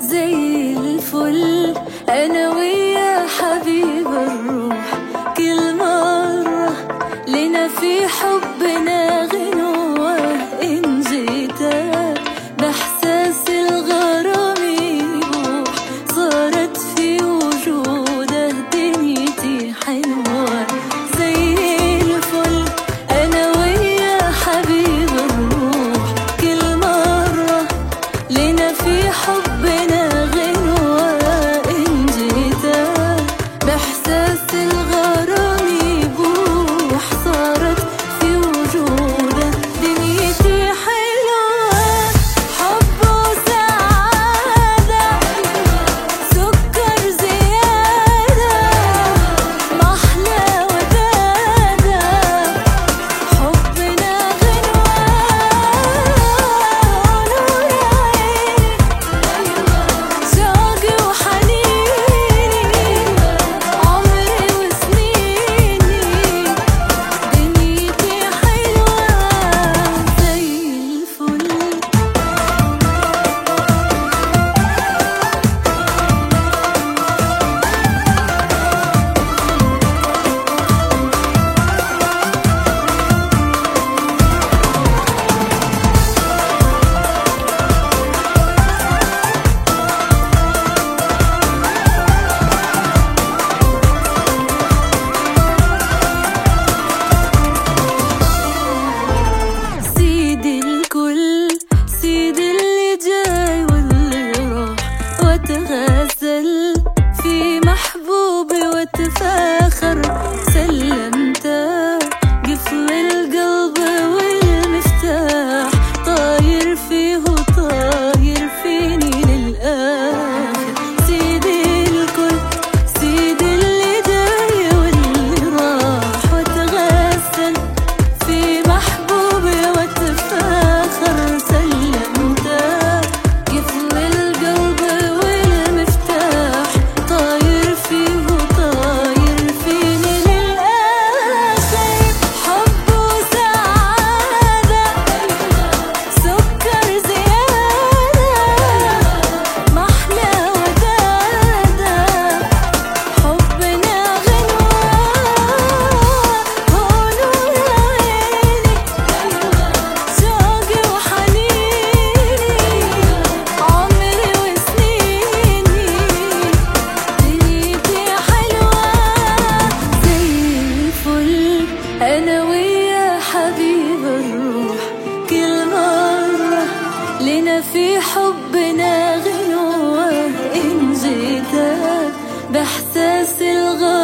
زي الفل أنا حبيب الروح كل مرة لنا في حبنا سيد اللي جاي واللي راح. واتغزل في محبوبي واتفاجئ أنا ويا حبيب الروح كل مرة لنا في حبنا غنوة إن جيتك بإحساس الغرب